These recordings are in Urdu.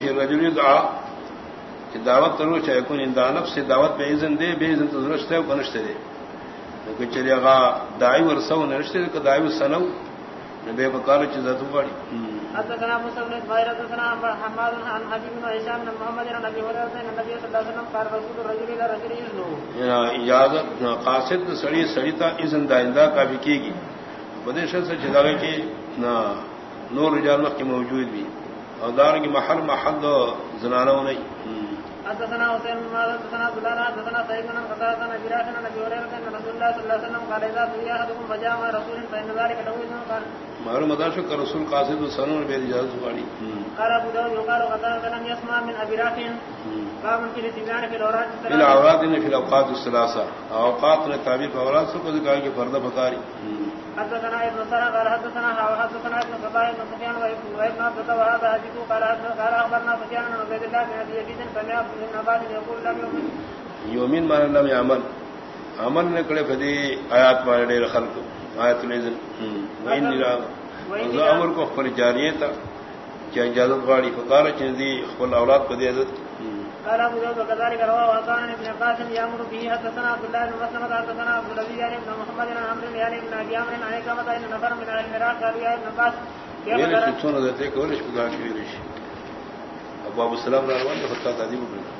رجل دعا کہ دعوت کرو چاہے کون دانب سے دعوت میں عزن دے بے تو درست ہے وہ نشتے دے۔ کہ چلے گا دائی ور سو نشتے دے کہ دائی ور سنو بے بکار چیز تو بڑی حدثنا موسى بن اسماعيل حدثنا حماد عن حبيب بن هشام بن محمد عن ابي هريره ان النبي صلى الله عليه وسلم قال رسول الرجل الى رجل يزنو اجازت قاصد سڑی سڑی تا اذن دائندہ کا بھی کی گی بدش سے جداوی کی نور رجال کی موجود بھی۔ اور دار کی محل محل زنانوں نہیں حدثنا حسین بن مالك حدثنا عبد حدثنا سعيد بن قتادة عن ابي راشد عن ابي هريره ان رسول الله صلى الله عليه وسلم قال اذا سئل احدكم فجاء مع رسول فان ذلك له اذن قال. معلوم ادا شو کہ رسول قاصد سنن بے اجازت والی۔ قال ابو داود يقال قتادة لم يسمع من ابي راشد باب في الاستبيان في الاوراق في الاوراق في الاوقات الثلاثه اوقات نے تعبیر اورات سے کو کہا کہ فرض بکاری حدثنا ابن سرى قال حدثنا حدثنا ابن صباح بن سفيان وابن عبد الله وهذا حديث قال قال اخبرنا سفيان بن عبيد الله بن ابي يزيد سمع ابن عباس يقول لم يؤمن. یومین مان لم يعمل عمل. نے کڑے فدی آیات مان ڈیر خلق وین نرا امر کو خپل جاریه تا. کہ اجازت والی فقار چندی خپل اولاد کو دے عزت. قال ابو داود وكذلك رواه وكان ابن عباس يامر به حدثنا عبد الله بن مسلمة حدثنا عبد العزيز يعني ابن محمد بن عمرو يعني ابن ابي عمرو عن كما ان نفر من اهل العراق قالوا يا ابن عباس یہ نے دیتے ابو ابو فتح تعظیم کر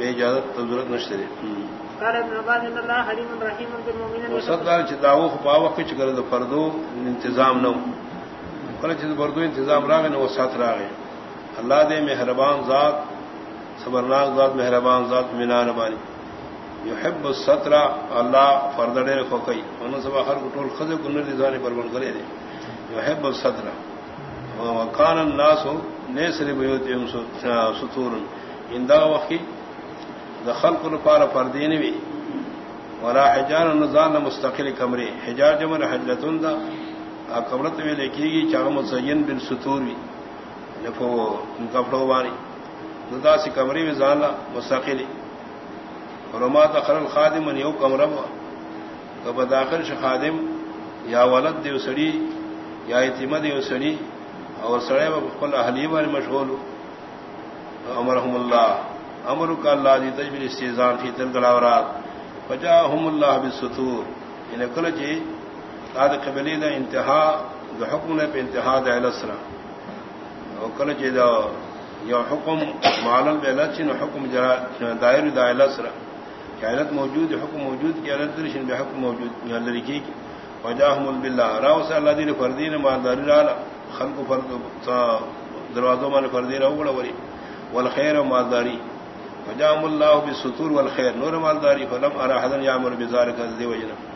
بے اجازت ضرورت نشتری قال ابن عباس ان الله حليم رحيم بالمؤمنين وصدر چداو خپا وقت چ کرے فردو انتظام نو۔ کله چې فردو انتظام راغی نو سات راغی اللہ دے مہربان ذات صبرناک ذات مہربان ذات مینا نبانی یحب الستر اللہ فردڑے فقئی ان سب ہر گٹول خز گنر دیزانی پر بن کرے یحب الستر وکان الناس نیسر بیوتهم ستور اندا وقی دخل کل پار فردین وی ولا حجار نزان مستقل کمرے حجار جمر حجلتن دا کمرت وی لکھی گی چاہ مزین بن ستور وی لفو کپڑوں وانی ندا سی کمری وی زانا مستقلی رما دخل الخادم من یو کم کب داخل ش خادم، یا ولد دیو سڑی یا یتیم دیو سڑی اور سڑے بخل اہلی بار مشغول امرحم اللہ امر کا اللہ دی تجبر استیزان فی تلک الاورات فجاہم اللہ بالسطور. ان کل جی قاد قبلی دا انتہا، دا حکم نے پہ انتہا دا الاسرا اور کل جی دا یا حکم معلل بے لچن حکم دائر دا الاسرا حیرت موجود، حکم موجود کی حیرت درشن بے حکم موجود لڑکی کی. وجاہم باللہ. راو سے اللہ دین فردین مالداری رالا. خلق فرد دروازوں میں فردی رہو بڑا وری. والخیر مالداری. فجام اللہ بالستور والخیر نور مالداری فلم ارا حدن یامر بزارک دی وجنہ